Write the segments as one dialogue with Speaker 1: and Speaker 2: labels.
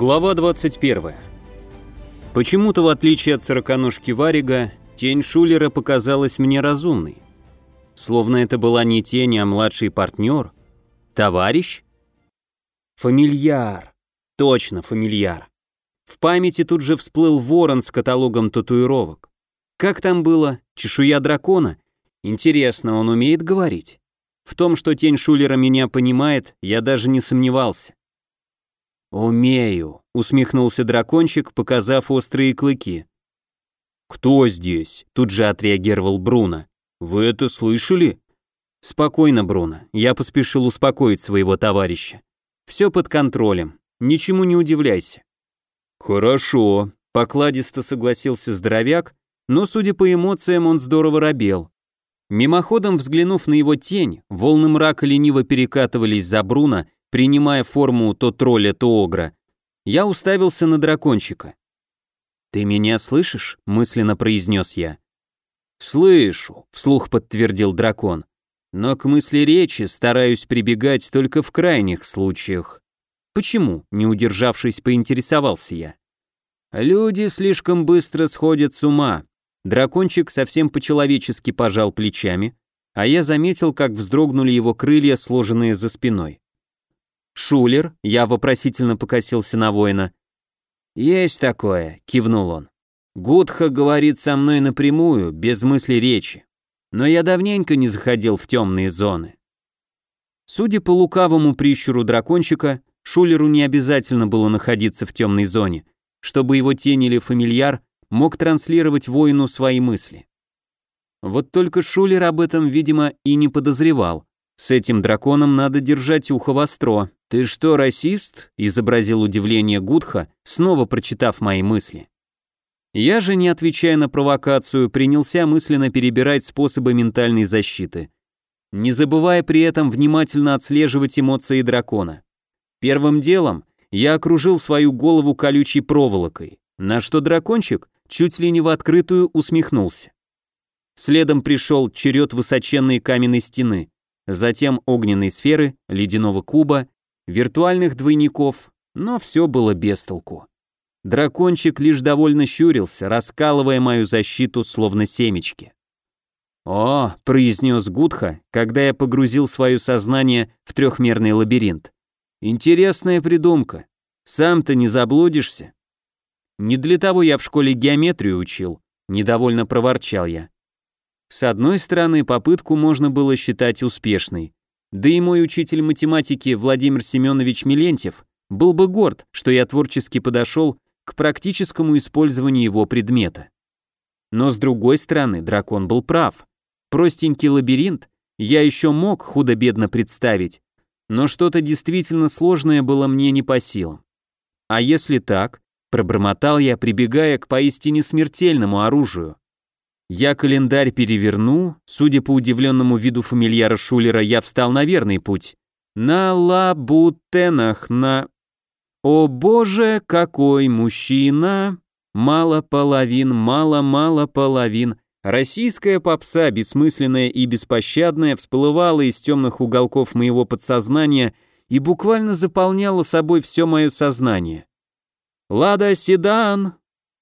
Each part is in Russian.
Speaker 1: Глава 21. Почему-то, в отличие от сороконожки Варига, тень Шулера показалась мне разумной. Словно это была не тень, а младший партнер. Товарищ? Фамильяр. Точно, фамильяр. В памяти тут же всплыл ворон с каталогом татуировок. Как там было? Чешуя дракона? Интересно, он умеет говорить? В том, что тень Шулера меня понимает, я даже не сомневался. «Умею», — усмехнулся дракончик, показав острые клыки. «Кто здесь?» — тут же отреагировал Бруно. «Вы это слышали?» «Спокойно, Бруно. Я поспешил успокоить своего товарища. Все под контролем. Ничему не удивляйся». «Хорошо», — покладисто согласился здоровяк, но, судя по эмоциям, он здорово робел. Мимоходом взглянув на его тень, волны мрака лениво перекатывались за Бруно, принимая форму то тролля, то огра, я уставился на дракончика. «Ты меня слышишь?» — мысленно произнес я. «Слышу», — вслух подтвердил дракон. «Но к мысли речи стараюсь прибегать только в крайних случаях». «Почему?» — не удержавшись, поинтересовался я. «Люди слишком быстро сходят с ума». Дракончик совсем по-человечески пожал плечами, а я заметил, как вздрогнули его крылья, сложенные за спиной. «Шулер?» — я вопросительно покосился на воина. «Есть такое», — кивнул он. «Гудха говорит со мной напрямую, без мысли речи. Но я давненько не заходил в темные зоны». Судя по лукавому прищуру дракончика, Шулеру не обязательно было находиться в темной зоне, чтобы его тень или фамильяр мог транслировать воину свои мысли. Вот только Шулер об этом, видимо, и не подозревал. С этим драконом надо держать ухо востро. «Ты что, расист?» – изобразил удивление Гудха, снова прочитав мои мысли. Я же, не отвечая на провокацию, принялся мысленно перебирать способы ментальной защиты, не забывая при этом внимательно отслеживать эмоции дракона. Первым делом я окружил свою голову колючей проволокой, на что дракончик чуть ли не в открытую усмехнулся. Следом пришел черед высоченной каменной стены, затем огненной сферы, ледяного куба виртуальных двойников, но все было без толку. Дракончик лишь довольно щурился, раскалывая мою защиту словно семечки. «О», — произнес Гудха, когда я погрузил свое сознание в трехмерный лабиринт. «Интересная придумка. Сам-то не заблудишься?» «Не для того я в школе геометрию учил», — недовольно проворчал я. С одной стороны, попытку можно было считать успешной, да и мой учитель математики Владимир Семенович Милентьев был бы горд, что я творчески подошел к практическому использованию его предмета. Но с другой стороны, дракон был прав. Простенький лабиринт я еще мог худо-бедно представить, но что-то действительно сложное было мне не по силам. А если так, пробормотал я, прибегая к поистине смертельному оружию. Я календарь переверну, судя по удивленному виду фамильяра Шулера, я встал на верный путь. На лабутенах, на... О боже, какой мужчина! Мало половин, мало-мало половин. Российская попса, бессмысленная и беспощадная, всплывала из темных уголков моего подсознания и буквально заполняла собой все мое сознание. Лада седан,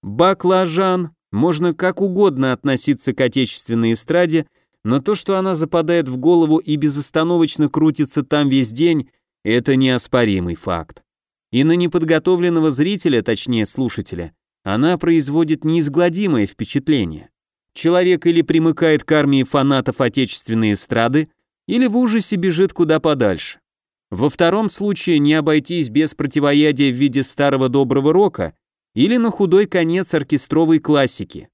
Speaker 1: баклажан, можно как угодно относиться к отечественной эстраде, но то, что она западает в голову и безостановочно крутится там весь день, это неоспоримый факт. И на неподготовленного зрителя, точнее слушателя, она производит неизгладимое впечатление. Человек или примыкает к армии фанатов отечественной эстрады, или в ужасе бежит куда подальше. Во втором случае не обойтись без противоядия в виде старого доброго рока или на худой конец оркестровой классики.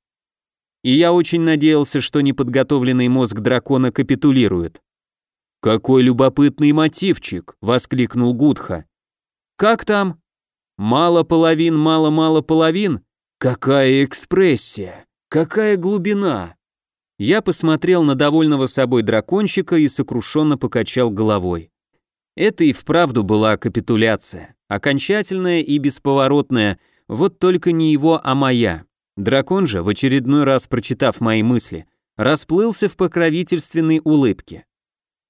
Speaker 1: И я очень надеялся, что неподготовленный мозг дракона капитулирует. «Какой любопытный мотивчик!» — воскликнул Гудха. «Как там?» «Мало половин, мало-мало половин? Какая экспрессия! Какая глубина!» Я посмотрел на довольного собой дракончика и сокрушенно покачал головой. Это и вправду была капитуляция, окончательная и бесповоротная, вот только не его, а моя. Дракон же, в очередной раз прочитав мои мысли, расплылся в покровительственной улыбке.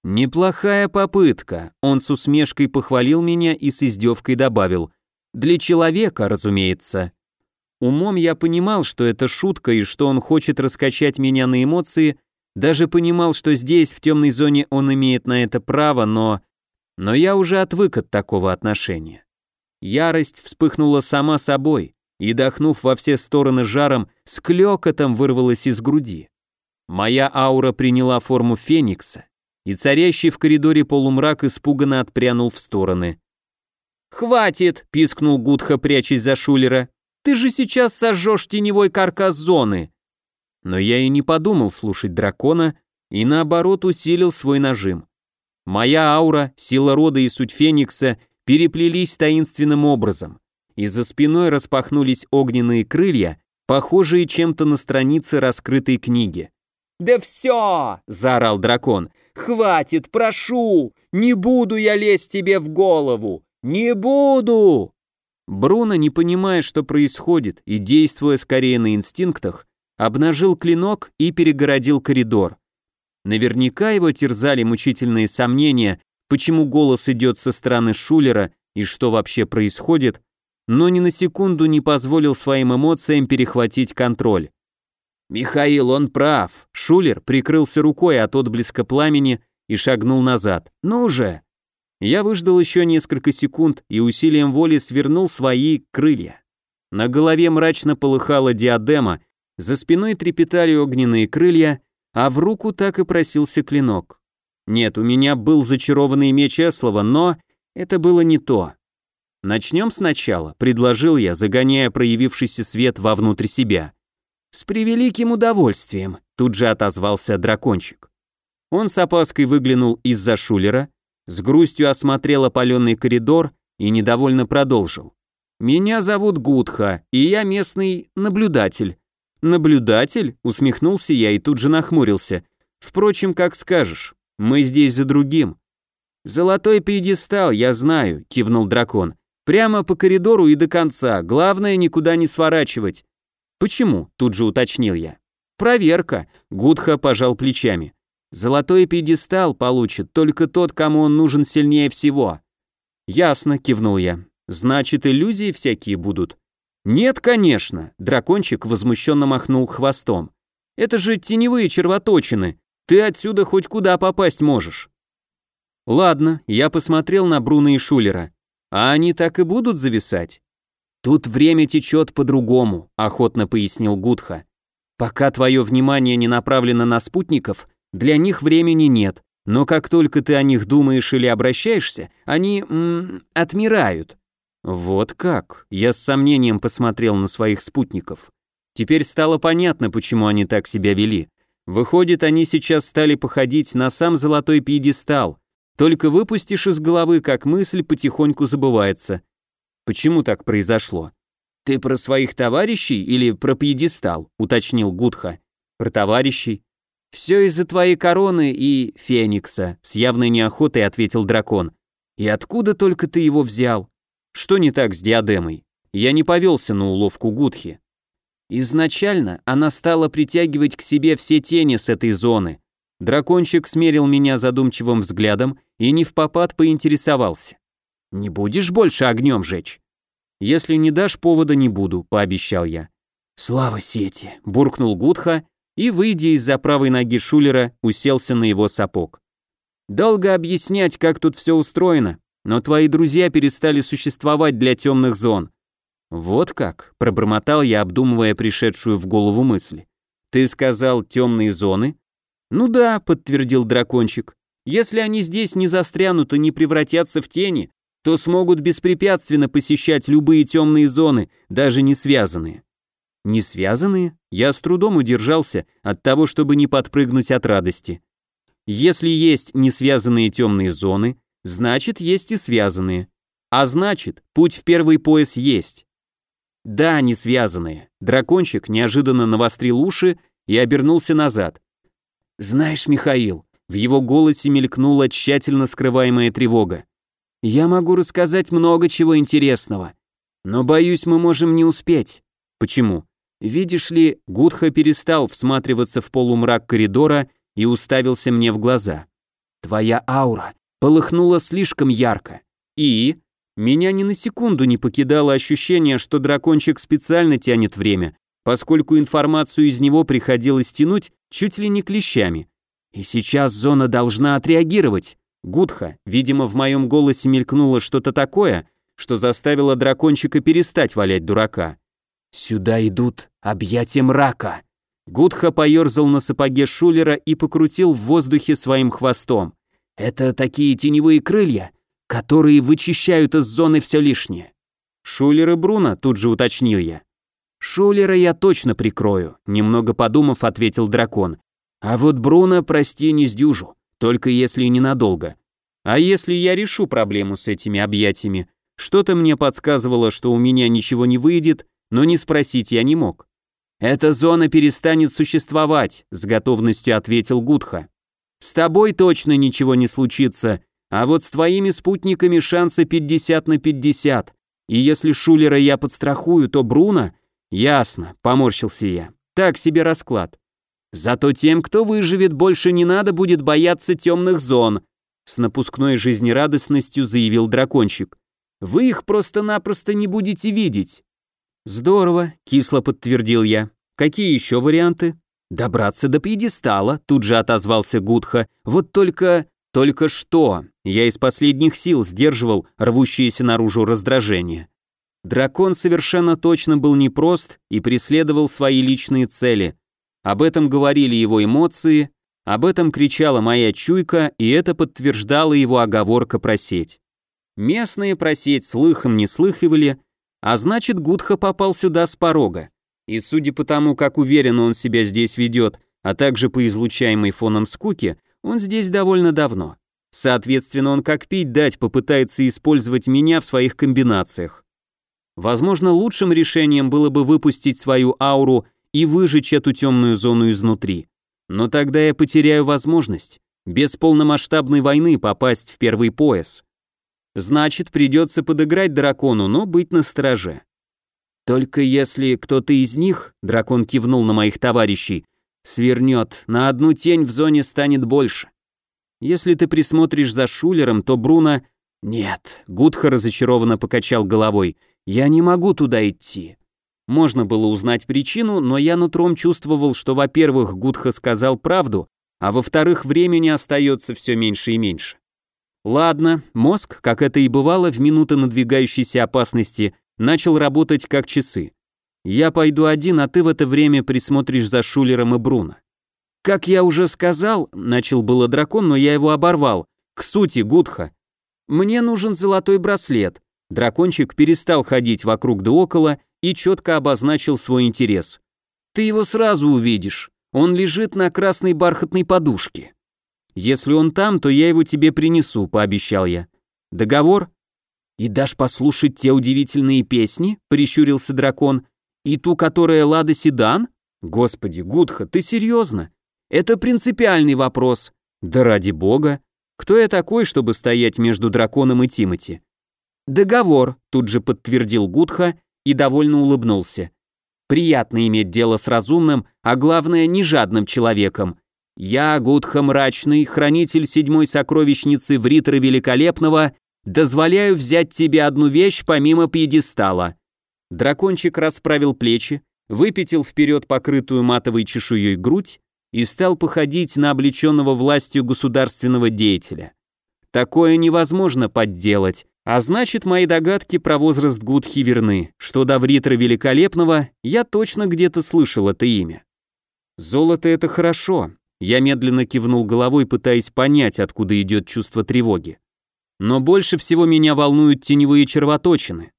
Speaker 1: «Неплохая попытка», — он с усмешкой похвалил меня и с издевкой добавил. Для человека, разумеется. Умом я понимал, что это шутка и что он хочет раскачать меня на эмоции, даже понимал, что здесь, в темной зоне, он имеет на это право, но... Но я уже отвык от такого отношения. Ярость вспыхнула сама собой и, дохнув во все стороны жаром, с клёкотом вырвалась из груди. Моя аура приняла форму феникса, и царящий в коридоре полумрак испуганно отпрянул в стороны. «Хватит!» — пискнул Гудха, прячась за Шулера. «Ты же сейчас сожжешь теневой каркас зоны!» Но я и не подумал слушать дракона, и наоборот усилил свой нажим. Моя аура, сила рода и суть Феникса переплелись таинственным образом, и за спиной распахнулись огненные крылья, похожие чем-то на страницы раскрытой книги. «Да все!» — заорал дракон. «Хватит, прошу! Не буду я лезть тебе в голову! Не буду!» Бруно, не понимая, что происходит, и действуя скорее на инстинктах, обнажил клинок и перегородил коридор. Наверняка его терзали мучительные сомнения, почему голос идет со стороны Шулера и что вообще происходит, но ни на секунду не позволил своим эмоциям перехватить контроль. «Михаил, он прав!» Шулер прикрылся рукой от отблеска пламени и шагнул назад. «Ну же!» Я выждал еще несколько секунд и усилием воли свернул свои крылья. На голове мрачно полыхала диадема, за спиной трепетали огненные крылья, а в руку так и просился клинок. Нет, у меня был зачарованный меч Эслова, но это было не то. Начнем сначала, предложил я, загоняя проявившийся свет вовнутрь себя. С превеликим удовольствием, тут же отозвался дракончик. Он с опаской выглянул из-за шулера, с грустью осмотрел опаленный коридор и недовольно продолжил. «Меня зовут Гудха, и я местный наблюдатель. «Наблюдатель?» — усмехнулся я и тут же нахмурился. «Впрочем, как скажешь, мы здесь за другим». «Золотой пьедестал, я знаю», — кивнул дракон. «Прямо по коридору и до конца, главное никуда не сворачивать». «Почему?» — тут же уточнил я. «Проверка», — Гудха пожал плечами. «Золотой пьедестал получит только тот, кому он нужен сильнее всего». «Ясно», — кивнул я. «Значит, иллюзии всякие будут». «Нет, конечно!» – дракончик возмущенно махнул хвостом. «Это же теневые червоточины. Ты отсюда хоть куда попасть можешь». «Ладно, я посмотрел на Бруно и Шулера. А они так и будут зависать?» «Тут время течет по-другому», – охотно пояснил Гудха. «Пока твое внимание не направлено на спутников, для них времени нет, но как только ты о них думаешь или обращаешься, они м, отмирают. Вот как? Я с сомнением посмотрел на своих спутников. Теперь стало понятно, почему они так себя вели. Выходит, они сейчас стали походить на сам золотой пьедестал. Только выпустишь из головы, как мысль потихоньку забывается. Почему так произошло? Ты про своих товарищей или про пьедестал? уточнил Гудха. Про товарищей. Все из-за твоей короны и Феникса, с явной неохотой ответил дракон. И откуда только ты его взял? Что не так с диадемой? Я не повелся на уловку Гудхи. Изначально она стала притягивать к себе все тени с этой зоны. Дракончик смерил меня задумчивым взглядом и не в попад поинтересовался. «Не будешь больше огнем жечь?» «Если не дашь повода, не буду», — пообещал я. «Слава сети!» — буркнул Гудха и, выйдя из-за правой ноги Шулера, уселся на его сапог. «Долго объяснять, как тут все устроено, но твои друзья перестали существовать для темных зон. Вот как, пробормотал я, обдумывая пришедшую в голову мысль. Ты сказал темные зоны? Ну да, подтвердил дракончик. Если они здесь не застрянут и не превратятся в тени, то смогут беспрепятственно посещать любые темные зоны, даже не связанные. Не связанные? Я с трудом удержался от того, чтобы не подпрыгнуть от радости. Если есть не связанные темные зоны, значит, есть и связанные. А значит, путь в первый пояс есть. Да, не связанные. Дракончик неожиданно навострил уши и обернулся назад. Знаешь, Михаил, в его голосе мелькнула тщательно скрываемая тревога. Я могу рассказать много чего интересного, но боюсь, мы можем не успеть. Почему? Видишь ли, Гудха перестал всматриваться в полумрак коридора и уставился мне в глаза. Твоя аура полыхнуло слишком ярко. И Меня ни на секунду не покидало ощущение, что дракончик специально тянет время, поскольку информацию из него приходилось тянуть чуть ли не клещами. И сейчас зона должна отреагировать. Гудха, видимо, в моем голосе мелькнуло что-то такое, что заставило дракончика перестать валять дурака. «Сюда идут объятия мрака». Гудха поерзал на сапоге Шулера и покрутил в воздухе своим хвостом. «Это такие теневые крылья, которые вычищают из зоны все лишнее». «Шулер и Бруно», тут же уточнил я. «Шулера я точно прикрою», немного подумав, ответил дракон. «А вот Бруно, прости, не сдюжу, только если ненадолго. А если я решу проблему с этими объятиями? Что-то мне подсказывало, что у меня ничего не выйдет, но не спросить я не мог. «Эта зона перестанет существовать», — с готовностью ответил Гудха. «С тобой точно ничего не случится, а вот с твоими спутниками шансы 50 на 50. И если Шулера я подстрахую, то Бруно...» «Ясно», — поморщился я. «Так себе расклад. Зато тем, кто выживет, больше не надо будет бояться темных зон», с напускной жизнерадостностью заявил дракончик. «Вы их просто-напросто не будете видеть. «Здорово», — кисло подтвердил я. «Какие еще варианты?» «Добраться до пьедестала», — тут же отозвался Гудха. «Вот только...» «Только что?» Я из последних сил сдерживал рвущееся наружу раздражение. Дракон совершенно точно был непрост и преследовал свои личные цели. Об этом говорили его эмоции, об этом кричала моя чуйка, и это подтверждала его оговорка про сеть. Местные про сеть слыхом не слыхивали, а значит, Гудха попал сюда с порога. И судя по тому, как уверенно он себя здесь ведет, а также по излучаемой фоном скуке, он здесь довольно давно. Соответственно, он как пить дать попытается использовать меня в своих комбинациях. Возможно, лучшим решением было бы выпустить свою ауру и выжечь эту темную зону изнутри. Но тогда я потеряю возможность без полномасштабной войны попасть в первый пояс. Значит, придется подыграть дракону, но быть настороже. Только если кто-то из них, дракон кивнул на моих товарищей, свернет, на одну тень в зоне станет больше. Если ты присмотришь за Шулером, то Бруно... Нет, Гудха разочарованно покачал головой. Я не могу туда идти. Можно было узнать причину, но я нутром чувствовал, что, во-первых, Гудха сказал правду, а во-вторых, времени остается все меньше и меньше. Ладно, мозг, как это и бывало в минуты надвигающейся опасности, начал работать как часы. Я пойду один, а ты в это время присмотришь за Шулером и Бруно. Как я уже сказал, начал было дракон, но я его оборвал. К сути, Гудха. Мне нужен золотой браслет. Дракончик перестал ходить вокруг да около и четко обозначил свой интерес. Ты его сразу увидишь. Он лежит на красной бархатной подушке. Если он там, то я его тебе принесу, пообещал я. Договор? И дашь послушать те удивительные песни? Прищурился дракон. И ту, которая Лада Седан? Господи, Гудха, ты серьезно? Это принципиальный вопрос. Да ради бога. Кто я такой, чтобы стоять между драконом и Тимати? Договор, тут же подтвердил Гудха и довольно улыбнулся. Приятно иметь дело с разумным, а главное, не жадным человеком. Я, Гудха Мрачный, хранитель седьмой сокровищницы Вритра Великолепного, дозволяю взять тебе одну вещь помимо пьедестала». Дракончик расправил плечи, выпятил вперед покрытую матовой чешуей грудь и стал походить на облеченного властью государственного деятеля. Такое невозможно подделать, а значит, мои догадки про возраст Гудхи верны, что до Вритра Великолепного я точно где-то слышал это имя. Золото — это хорошо, я медленно кивнул головой, пытаясь понять, откуда идет чувство тревоги. Но больше всего меня волнуют теневые червоточины.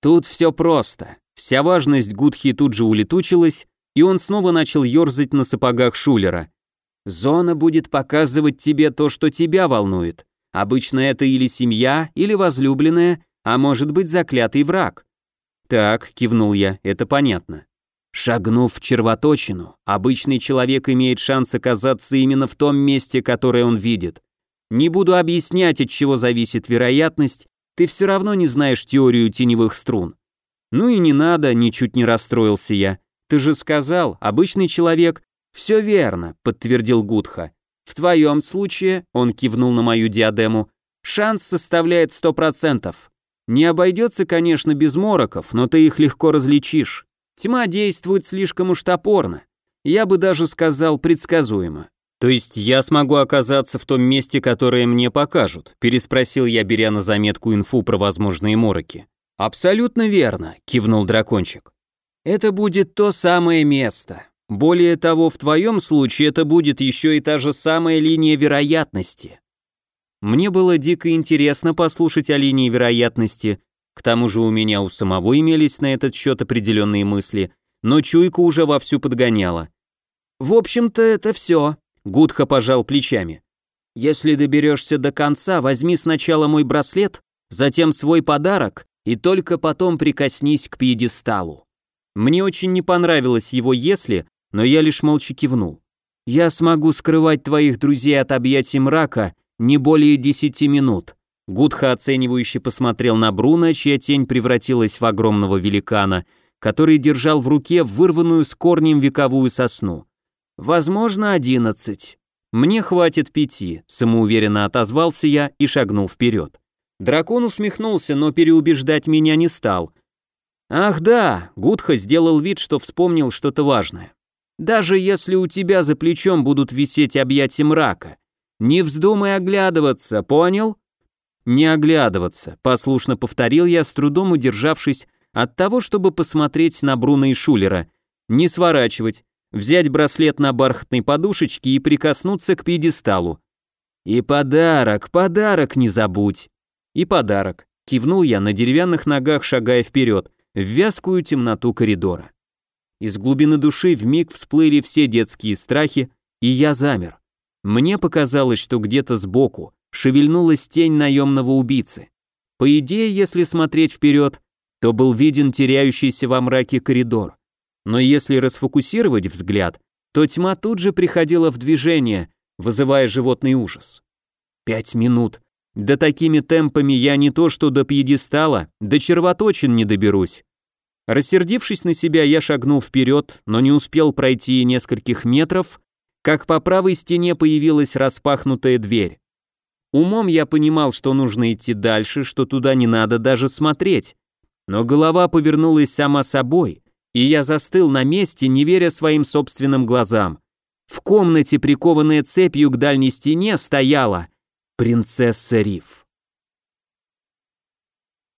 Speaker 1: Тут все просто. Вся важность Гудхи тут же улетучилась, и он снова начал ерзать на сапогах Шулера. «Зона будет показывать тебе то, что тебя волнует. Обычно это или семья, или возлюбленная, а может быть заклятый враг». «Так», — кивнул я, — «это понятно». Шагнув в червоточину, обычный человек имеет шанс оказаться именно в том месте, которое он видит. Не буду объяснять, от чего зависит вероятность, ты все равно не знаешь теорию теневых струн. Ну и не надо, ничуть не расстроился я. Ты же сказал, обычный человек... Все верно, подтвердил Гудха. В твоем случае, он кивнул на мою диадему, шанс составляет сто процентов. Не обойдется, конечно, без мороков, но ты их легко различишь. Тьма действует слишком уж топорно. Я бы даже сказал предсказуемо. То есть я смогу оказаться в том месте, которое мне покажут, переспросил я, беря на заметку инфу про возможные мороки. Абсолютно верно, кивнул дракончик. Это будет то самое место. Более того, в твоем случае это будет еще и та же самая линия вероятности. Мне было дико интересно послушать о линии вероятности, к тому же у меня у самого имелись на этот счет определенные мысли, но чуйка уже вовсю подгоняла. В общем-то, это все. Гудха пожал плечами. Если доберешься до конца, возьми сначала мой браслет, затем свой подарок и только потом прикоснись к пьедесталу. Мне очень не понравилось его «если», но я лишь молча кивнул. «Я смогу скрывать твоих друзей от объятий мрака не более десяти минут». Гудха оценивающе посмотрел на Бруно, чья тень превратилась в огромного великана, который держал в руке вырванную с корнем вековую сосну. «Возможно, одиннадцать. Мне хватит пяти», — самоуверенно отозвался я и шагнул вперед. Дракон усмехнулся, но переубеждать меня не стал. «Ах да», — Гудха сделал вид, что вспомнил что-то важное. «Даже если у тебя за плечом будут висеть объятия мрака, не вздумай оглядываться, понял?» «Не оглядываться», — послушно повторил я, с трудом удержавшись от того, чтобы посмотреть на Бруно и Шулера. «Не сворачивать, взять браслет на бархатной подушечке и прикоснуться к пьедесталу. И подарок, подарок не забудь!» «И подарок», — кивнул я на деревянных ногах, шагая вперед, в вязкую темноту коридора. Из глубины души вмиг всплыли все детские страхи, и я замер. Мне показалось, что где-то сбоку шевельнулась тень наемного убийцы. По идее, если смотреть вперед, то был виден теряющийся во мраке коридор. Но если расфокусировать взгляд, то тьма тут же приходила в движение, вызывая животный ужас. Пять минут. Да такими темпами я не то что до пьедестала, до червоточин не доберусь. Рассердившись на себя, я шагнул вперед, но не успел пройти и нескольких метров, как по правой стене появилась распахнутая дверь. Умом я понимал, что нужно идти дальше, что туда не надо даже смотреть. Но голова повернулась сама собой, и я застыл на месте, не веря своим собственным глазам. В комнате, прикованная цепью к дальней стене, стояла принцесса Риф.